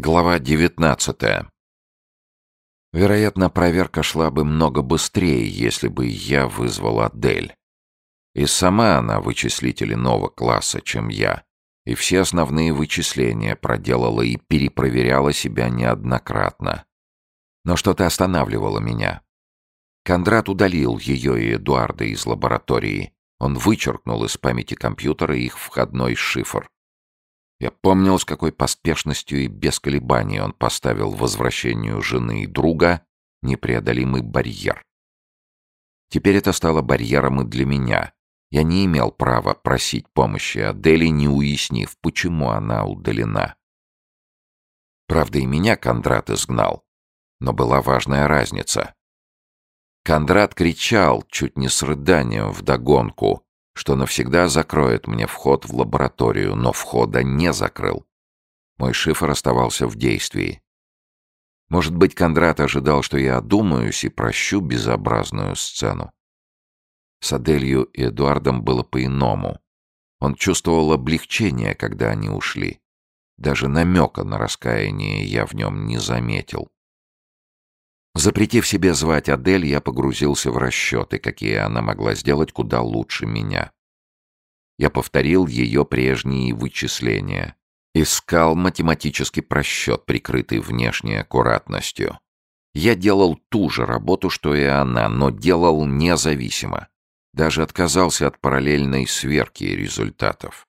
Глава 19. Вероятно, проверка шла бы много быстрее, если бы я вызвал Адель. И сама она вычислитель иного класса, чем я, и все основные вычисления проделала и перепроверяла себя неоднократно. Но что-то останавливало меня. Кондрат удалил ее и Эдуарда из лаборатории. Он вычеркнул из памяти компьютера их входной шифр. Я помнил, с какой поспешностью и без колебаний он поставил возвращению жены и друга непреодолимый барьер. Теперь это стало барьером и для меня. Я не имел права просить помощи Адели, не уяснив, почему она удалена. Правда, и меня Кондрат изгнал. Но была важная разница. Кондрат кричал, чуть не с рыданием вдогонку, что навсегда закроет мне вход в лабораторию, но входа не закрыл. Мой шифр оставался в действии. Может быть, Кондрат ожидал, что я одумаюсь и прощу безобразную сцену. С Аделью и Эдуардом было по-иному. Он чувствовал облегчение, когда они ушли. Даже намека на раскаяние я в нем не заметил. Запретив себе звать Адель, я погрузился в расчеты, какие она могла сделать куда лучше меня. Я повторил ее прежние вычисления. Искал математический просчет, прикрытый внешней аккуратностью. Я делал ту же работу, что и она, но делал независимо. Даже отказался от параллельной сверки результатов.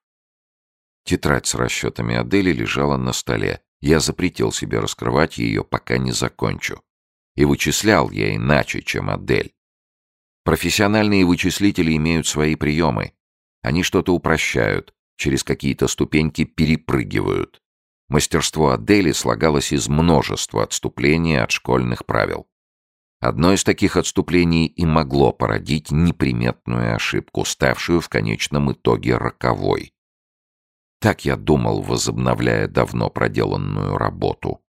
Тетрадь с расчетами Адели лежала на столе. Я запретил себе раскрывать ее, пока не закончу. И вычислял я иначе, чем Адель. Профессиональные вычислители имеют свои приемы. Они что-то упрощают, через какие-то ступеньки перепрыгивают. Мастерство Адели слагалось из множества отступлений от школьных правил. Одно из таких отступлений и могло породить неприметную ошибку, ставшую в конечном итоге роковой. Так я думал, возобновляя давно проделанную работу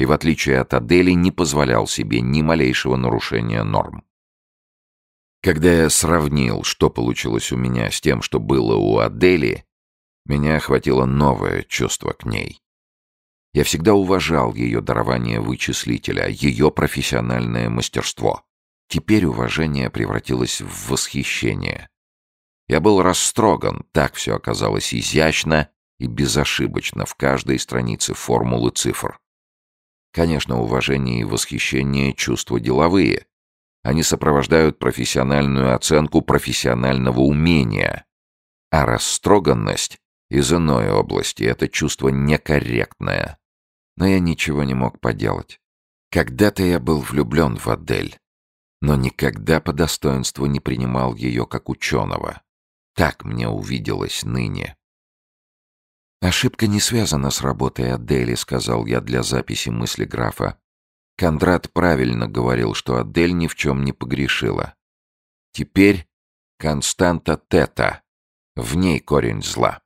и, в отличие от Адели, не позволял себе ни малейшего нарушения норм. Когда я сравнил, что получилось у меня с тем, что было у Адели, меня охватило новое чувство к ней. Я всегда уважал ее дарование вычислителя, ее профессиональное мастерство. Теперь уважение превратилось в восхищение. Я был растроган, так все оказалось изящно и безошибочно в каждой странице формулы цифр. Конечно, уважение и восхищение — чувства деловые. Они сопровождают профессиональную оценку профессионального умения. А растроганность из иной области — это чувство некорректное. Но я ничего не мог поделать. Когда-то я был влюблен в Адель, но никогда по достоинству не принимал ее как ученого. Так мне увиделось ныне. «Ошибка не связана с работой Адели», — сказал я для записи мысли графа. Кондрат правильно говорил, что Адель ни в чем не погрешила. Теперь константа тета. В ней корень зла.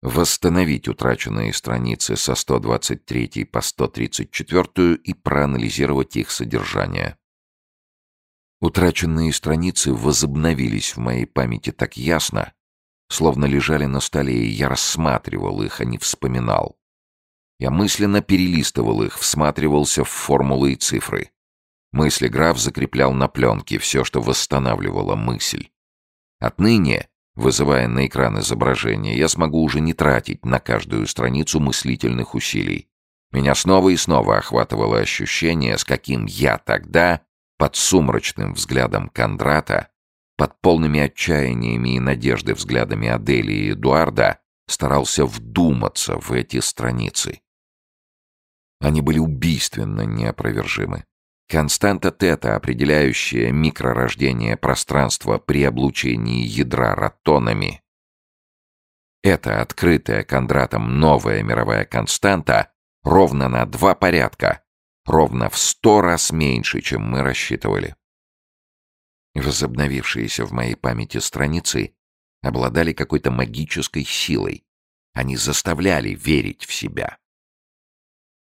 Восстановить утраченные страницы со 123 по 134 и проанализировать их содержание. Утраченные страницы возобновились в моей памяти так ясно, словно лежали на столе, и я рассматривал их, а не вспоминал. Я мысленно перелистывал их, всматривался в формулы и цифры. Мысли граф закреплял на пленке все, что восстанавливало мысль. Отныне, вызывая на экран изображение, я смогу уже не тратить на каждую страницу мыслительных усилий. Меня снова и снова охватывало ощущение, с каким я тогда, под сумрачным взглядом Кондрата, под полными отчаяниями и надежды взглядами Адели и Эдуарда старался вдуматься в эти страницы. Они были убийственно неопровержимы. Константа тета, определяющая микророждение пространства при облучении ядра ротонами. Эта открытая Кондратом новая мировая константа ровно на два порядка, ровно в сто раз меньше, чем мы рассчитывали. Возобновившиеся в моей памяти страницы обладали какой-то магической силой. Они заставляли верить в себя.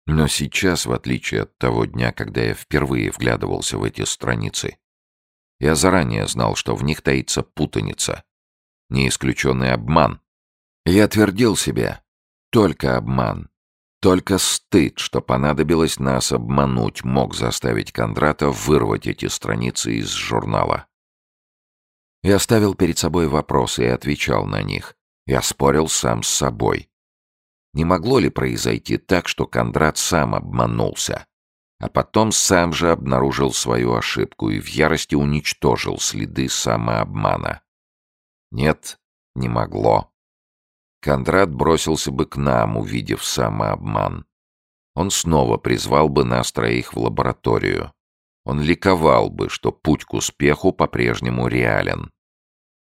Но сейчас, в отличие от того дня, когда я впервые вглядывался в эти страницы, я заранее знал, что в них таится путаница, не исключенный обман. Я твердил себе, только обман. Только стыд, что понадобилось нас обмануть, мог заставить Кондрата вырвать эти страницы из журнала. Я ставил перед собой вопросы и отвечал на них. Я спорил сам с собой. Не могло ли произойти так, что Кондрат сам обманулся, а потом сам же обнаружил свою ошибку и в ярости уничтожил следы самообмана? Нет, не могло. Кондрат бросился бы к нам, увидев самообман. Он снова призвал бы нас троих в лабораторию. Он ликовал бы, что путь к успеху по-прежнему реален.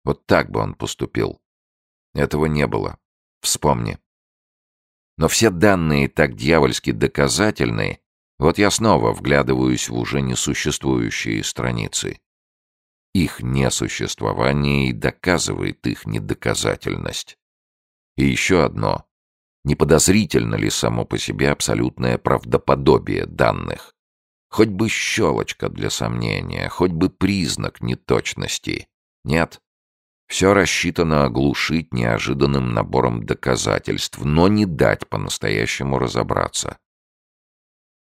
Вот так бы он поступил. Этого не было. Вспомни. Но все данные так дьявольски доказательные, вот я снова вглядываюсь в уже несуществующие страницы. Их несуществование и доказывает их недоказательность. И еще одно. Не подозрительно ли само по себе абсолютное правдоподобие данных? Хоть бы щелочка для сомнения, хоть бы признак неточности. Нет. Все рассчитано оглушить неожиданным набором доказательств, но не дать по-настоящему разобраться.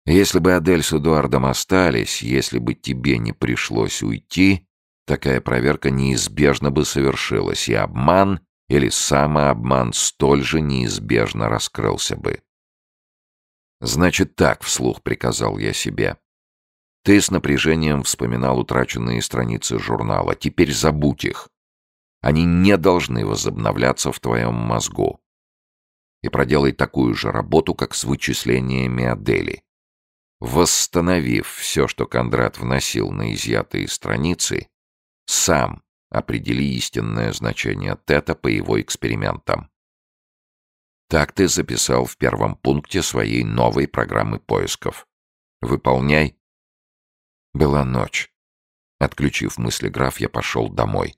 Если бы Адель с Эдуардом остались, если бы тебе не пришлось уйти, такая проверка неизбежно бы совершилась, и обман или самообман столь же неизбежно раскрылся бы. «Значит так», — вслух приказал я себе. «Ты с напряжением вспоминал утраченные страницы журнала. Теперь забудь их. Они не должны возобновляться в твоем мозгу. И проделай такую же работу, как с вычислениями Адели. Восстановив все, что Кондрат вносил на изъятые страницы, сам определи истинное значение тета по его экспериментам. Так ты записал в первом пункте своей новой программы поисков. Выполняй. Была ночь. Отключив мысли граф, я пошел домой.